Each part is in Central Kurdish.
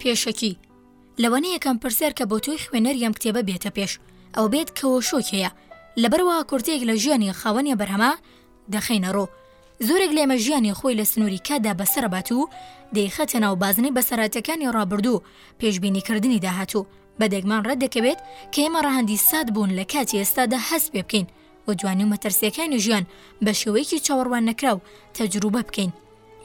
پێشەکی لەوەنە یەکەم پرسیار کە بۆ تۆی خوێنەر یەم کتێبە بێتە پێش ئەو بێت کەەوە شۆکەیە لەبەرەوە کورتێک لە ژیانی خاوەنە بەرهەما دەخینە ڕۆ زۆرێک لێمە ژیانی خۆی لە سنووری کادا بەسەربات و دەیخەتە ناو بازنەی بەسەراتەکانی ڕابردوو پێشببینیکردنی داهاتوو بە دەگمان ڕەت دەکەوێت کە ئێمە ڕەهەندی سات بوون لە کاتی ئێستادا هەست پێ بکەین و جوانی و مەترسیەکانی ژیان بە شێوەیەکی چاوەڕوان نەکراو تەجروبە بکەین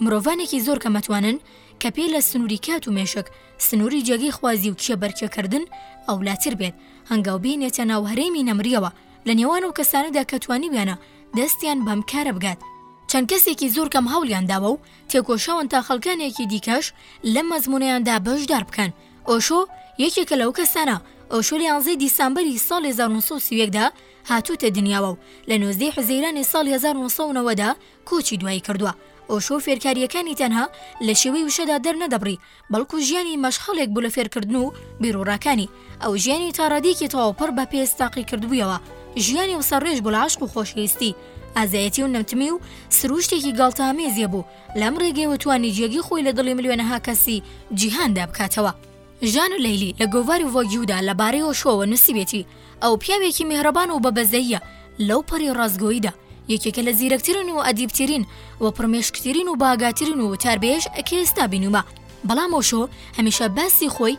مرۆڤانێکی زۆر کەمەتوانن کە پێ لە سنووری کات و مێشک سنووری جێگەی خوازی و کیە بەرکێکردن ئەولاتر بێت هەنگاو بینێتە ناو هەرێمی نەمریەوە لە نێوان و کەسانەدا کە توانیویانە دەستیان بەم کارە بگات چەند کەسێکی زۆر کەم هەولیان داوە و تێکۆشاون تا خەڵکانێکی دیکەش لە مەزمونیاندا بەشدار بکەن ئۆشۆ یەکێکە لەو کەسانە، ئۆشۆ لە یانزەی دیسامبەری ساڵی هەزار و نۆ سەد و سی و یەک دا هاتووتە دنیاوە و لە نۆزدەی حوزەیرانی ساڵی هەزار و نۆ سەد و نەوەد دا کۆچی دوایی کردووە. ئۆشۆ فێرکارییەکانی تەنها لە شێوەی وشەدا دەرنەدەبڕی، بەڵکو ژیانی مەشخەڵێک بوو لە فێرکردن و بیروڕاکانی. ئەو ژیانی تا ڕادەیەکی تەواو پڕ بە پێست تاقی کردبوویەوە، ژیانی وسەڕێژ بوو لە عەشق و خۆشەویستی، ئازایەتی و نەمتمی و سرووشتێکی گاڵتەئامێزێ بوو، لەم ڕێگەیەوە توانی جێگی خۆی لە دڵی ملیۆنەها کەسی جیهاندا بکاتەوە. ژان لەیلی لە گۆڤاری ڤۆگیودا لەبارەی ئۆشۆوە نووسیوێتی، ئەو پیاوێکی میهرەبان و بەبەزەییە، لەوپەڕی ڕاستگۆییدا، یەکێکە لە زیرەکترین و ئەدیبترین و پڕمێشکترین و باگاترین و وتاربێژ کە ئێستا بینیومە. بەڵام ئۆشۆ هەمیشە باسی خۆی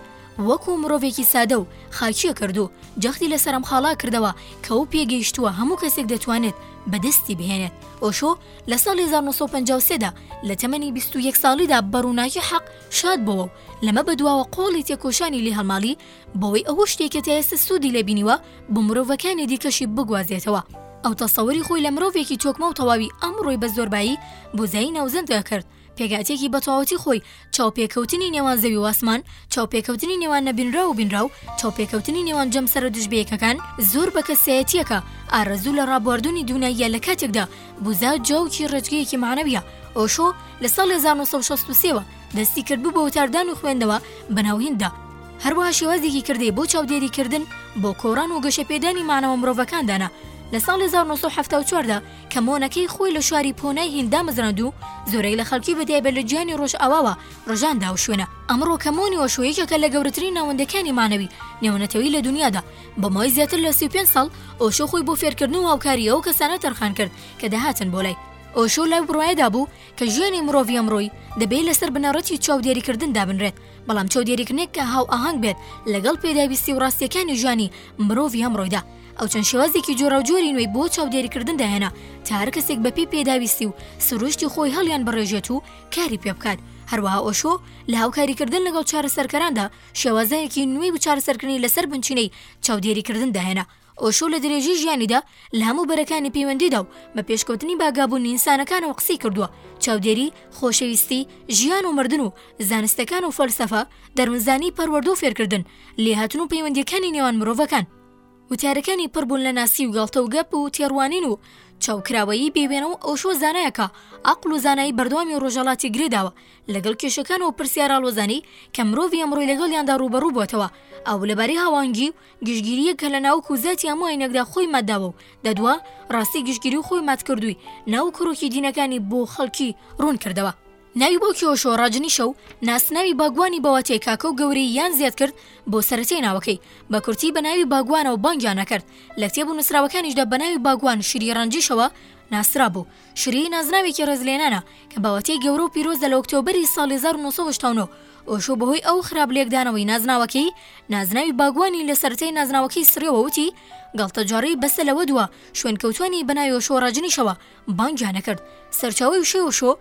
وەکوو مرۆڤێکی سادە و خاکییە کرد و جەختی لەسەر ئەم خاڵە کردەوە کە ئەو پێگەیشتووە هەموو کەسێک دەتوانێت بەدەستی بهێنێت. ئۆشۆ لە ساڵی هەزار و نۆ سەد و پەنجا و سێ دا لە تەمەنی بیست و یەک ساڵیدا بە ڕووناکی حەق شاد بۆوە و لەمە بەدواوە قۆڵی تێکۆشانی لێ هەڵماڵی بەوەی ئەو شتەی کە تا ئێستە سوودی لێ بینیوە بۆ مرۆڤەکانی دیکەشی بگوازێتەوە ئەو تەسەوری خۆی لە مرۆڤێکی تۆکمە و تەواوی ئەمڕۆی بە زۆربایی بۆزایی ناوزەند ئەکرد پێکهاتەیەکی بەتەواوەتی خۆی، چاوپێکەوتنی نێوان زەوی و ئاسمان، چاوپێکەوتنی نێوان نەبینراو و بینراو، چاوپێکەوتنی نێوان جەمسەرە دژبەیەکەکان، زۆر بە کەسایەتییەکە، ئارەزوو لە ڕابواردوونی دووناییە لە کاتێکدا بوزا جاوکی ڕێچگەیەکی مەعنەوییە، ئۆشۆ لە ساڵی هەزار و نۆ سەد و شەست و سێ وە دەستی کرد بوو بە وتاردان و خوێندنەوە بە ناو هینددا، هەروەها شێوازێکی کردەیی بۆ چاودێری کردن بۆ کۆران و گەشەپێدانی مەعنەوە مرۆڤەکان دانا، لە ساڵی هەزار و نۆ سەد و حەفتا و چوار دا کە مۆنەکەی خۆی لە شاری پۆنای هیند دامەزراند و زۆرێک لە خەڵکی بەتایبەت لە جیهانی ڕۆژئاواوە ڕژان دا و شوێنە ئەمڕۆ کە مۆنی ئۆشۆ یەکێکە لە گەورەترین ناوەندەکانی مانەوی نێونەتەوەیی لە دونیادا بە ماوەی زیاتر لە سی و پێنج ساڵ ئۆشۆ خۆی بۆ فێرکردن و هاوکاری ئەو کەسانە تەرخان کرد کە دەهاتن بۆ لای ئۆشۆ لەو بڕوایەدا بوو کە ژیانی مرۆڤی ئەمڕۆی دەبێ لەسەر بنەڕەتی چاودێریکردن دابنرێت بەڵام چاودێریکردنێک کە هاوئاهەنگ بێت لەگەڵ پێداویستی و ڕاستییەکانی ژیانی مرۆڤی ئەمڕۆیدا ئەو چەند شێوازێکی جۆراوجۆری نوێی بۆ چاودێریکردن داهێنا تا هەر کەسێک بەپێی پێداویستی و سروشتی خۆی هەڵیان بڕێژێت و کاری پێ بکات هەروەها ئۆشۆ لە هاوکاریکردن لەگەڵ چارەسەرکەراندا شێوازایەکی نوێی بۆ چارەسەرکردنی لەسەر بنچینەی چاودێریکردن داهێنا ئۆشۆ لە درێژەی ژیانیدا لە هەموو بەرەکانی پەیوەندیدا و بە پێشکەوتنی باگابوون ئینسانەکانەوە قسەی کردووە چاودێری خۆشەویستی ژیان و مردن و زانستەکان و فەلسەفە دەروونزانی پەروەردە و فێرکردن لێهاتن و پەیوەندیەکانی نێوان مرۆڤەکان وتارەکانی پڕ بوون لە ناسی و گاڵتە و گەپ و تێڕوانین و چاوکراوەیی بێوێنە و ئەوشۆ زانایەکە ئەقڵ و زانایی بەردەوامی ڕۆژەڵاتی گرێداوە لەگەڵ کێشەکان و پرسیاراڵۆزانی کە مرۆڤی ئەمڕۆی لەگەڵیاندا ڕووبەڕوو بۆتەوە ئەو لەبارەی هاوانگی و گشتگیریە کە لە ناوک و زیاتی هەموو ئاینەکدا خۆی ماداوە و دەدوا ڕاستی گشتگیری و خۆی ماتکردووی ناو کڕۆکی دینەکانی بۆ خەڵکی ڕوون کردەوە ناوی بۆ کیۆشۆ ڕاجنیشە و ناسناوی باگوانی بە واتای کاکە و گەورەی یان زیاد کرد بۆ سەرەتای ناوەکەی، بە کورتی بە ناوی باگوانەوە بانگیان ئەکرد، لە کتێب و نووسراوەکانیشدا بە ناوی باگوان شری ڕەنجیشەوە ناسرابوو، شری نازناوێکی ڕێزلێنانە کە بە واتای گەورە و پیرۆزە لە ئۆکتۆبەری ساڵی هەزار و نۆ سەد و هەشتا و نۆ ئۆشۆ بە هۆی ئەو خراپ لێکدانەوەی نازناوەکەی نازناوی باگوانی لە سەرەتای نازناوەکەی سڕیەوە وتی گاڵتەجاڕی بەسە لەوەدوا شوێنکەوتوانی بە ناوی ئۆشۆ ڕاجنیشەوە بانگیان ئەکرد سەرچاوەی وشەی ئۆشۆ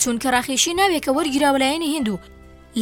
چونکە راخیشی ناوێکە وەرگیراوە لایەنی هیند و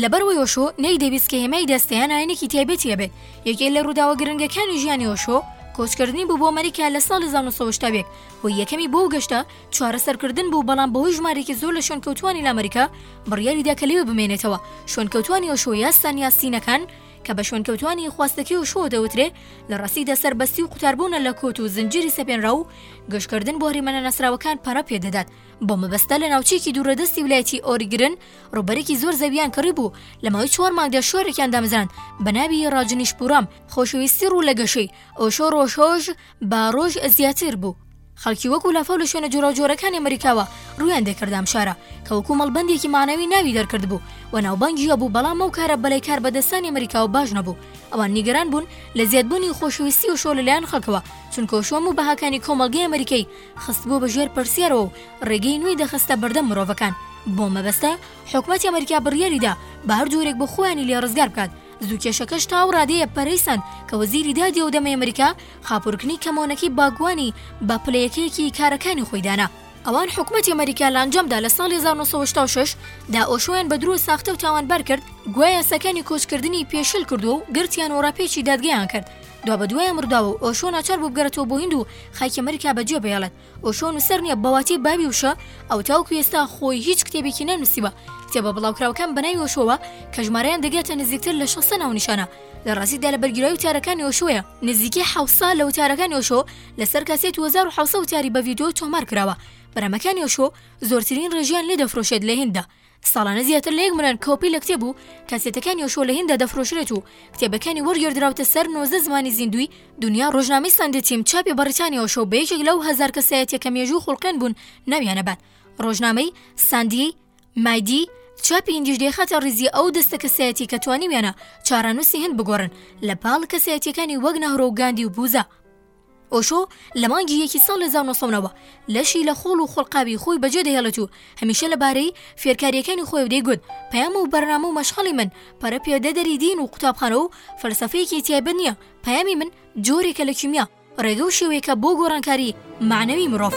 لەبەر وەی ئۆشۆ نەیدەویست کە هێمای دەستەیان ئاینێکی تایبەتی هەبێت یەکێ لە ڕووداوە گرنگەکانی ژیانی ئۆشۆ کۆچکردنی بوو بۆ ئەمریکا لە ساڵی 1970 و یەکەمی بۆ گەشتە چارەسەرکردن بوو بەڵام بەهۆی ژمارێکی زۆر لە شوێنکەوتوانی لە ئەمریکا بڕیاریدا کە لەوێ بمێنێتەوە شوێنکەوتانی ئۆشۆ یا سانیاسینەکان کە بە شوێنکەوتانی خواستەکەی و شۆ دەوترێ لە ڕاستیدا سەربەستی و قوتاربوونە لە کۆت و زنجیری سەپێنرا و گەشتکردن بۆ هەریمەنە نەسراوەکان پەرە پێدەدات بۆ مەبەستە لە ناوچێکی دوورەدەستی ولایەتی ئۆریگرن ڕوبەرێکی زۆر زەویان کڕی بوو لە ماوەی چوار مانگدا شوێرێکیان دامزراند بە ناوی ڕاجنیش پورام خۆشەویستی ڕوو لە گەشەی ئۆشۆ ڕۆژهۆش با ڕۆژ زیاتر بوو خەڵکی وەکو لافاو لە شوێنە جۆراوجۆرەکانی ئەمریکاوە ڕویان دەکردام شارە کە وەکو مەڵبندێکی مانەوی ناوی دەرکرد بوو و ناوبانگیە بوو بەڵام ئەو کارە بەلای کار بەدەستانی ئەمریکاوە باش نەبوو ئەوان نیگەران بوون لە زیادبوونی خۆشەویستی و شۆ لەلایەن خەکەوە چونکۆشۆم و بەهاکانی کۆمەلگەی ئەمریکای خستبووە بە ژێر پرسیارەوە و ڕێگەی نوێی دەخستە بەردەم مرۆڤەکان، بەو مەبەستە حکومەتی ئەمریکا بڕیاریدا بە هەر جۆرێک بوو خۆیانی لێ ڕزگار بکات، زوو کێشەکەش تا ئەو ڕادەیە پەرەی سەند کە وەزیری دادی ئەو دەمەی ئەمریکا خاپورکنی کەمۆنەکەی باگوانی بە پلە یەکەیەکی کارەکانی خۆی دانا. ئەوان حکومەتی ئەمریکا لە ئەنجامدا لە ساڵی هەزار و نۆ سەد و هەشتا و شەش دا ئۆشۆیان بە درۆ ساختە و تاوانبار کرد گوایە یاساکانی کۆچکردنی پێشێل کردووە و گرتیان و ڕاپێچی دادگایان کرد، دوابەدوای ئەم ڕووداوە و ئۆشۆ ناچار بوو بگەرێتەوە بۆ هند و خاکی ئەمریکا بەجێ بهێڵێت ئۆشۆ نووسەر نییە بە واتای بابی وشە ئەو تاوکو ئێستا خۆی هیچ کتێبێکی نەنووسیوە کتێبە بڵاوکراوەکان بە ناوی ئۆشۆوە کە ژمارەیان دەگاتە نزیکتر لە شەست ناونیشانە لە ڕاستیدا لە بەرگیرای وتارەکانی ئۆشۆیە نزیکەی حەوت سا لە وتارەکانی ئۆشۆ لەسەر کاسێت و هەزار و حەوت سەد وتاری بە ڤیدیۆ تۆمار کراوە بەرهەمەکانی ئۆشۆ زۆرترین ڕێژەیان لێ دەفرۆشێت لە هینددا ساڵانە زیاتر لە یەک ملیۆن کۆپی لە کتێب و کاسێتەکانی ئۆشۆ لە هینددا دەفرۆشرێت و کتێبەکانی وەرگێردراوتە سەر نۆزدە زمانی زیندووی دونیا ڕۆژنامەی ساندێ تیم چاپی بەڕیتانی ئۆشۆ بە یەکێک لەو هەزار کەسایەتیە کە مێژوو خوڵقێن بوون ناویانە بات ڕۆژنامەی ساندی مایدی چاپی هندیش دەیخاتە ڕیزی ئەو دەستە کەسایەتی کە توانیویانە چارەنووسی هند بگۆڕن لە پاڵ کەسایەتیەکانی وەک نەهرۆ و گاندی و بوزا ئۆشۆ لە مانگی یەکی ساڵ هەزار و نۆ سەد و نەوە لەشی لە خۆڵ و خۆڵقاوی خۆی بەجێ دەهێڵێت و هەمیشە لە بارەی فێرکارییەکانی خۆیەوە دەیگوت، پەیام و بەرنامە و مەشخەڵی من پەرە پێدەدەری دین و قوتابخانە و فەلسەفەیەکی تایبەت نییە، پەیامی من جۆرێکە لە کیمیا، ڕێگە و شێوەیەکە بۆ گۆڕانکاری مەعنەوی مرۆڤ.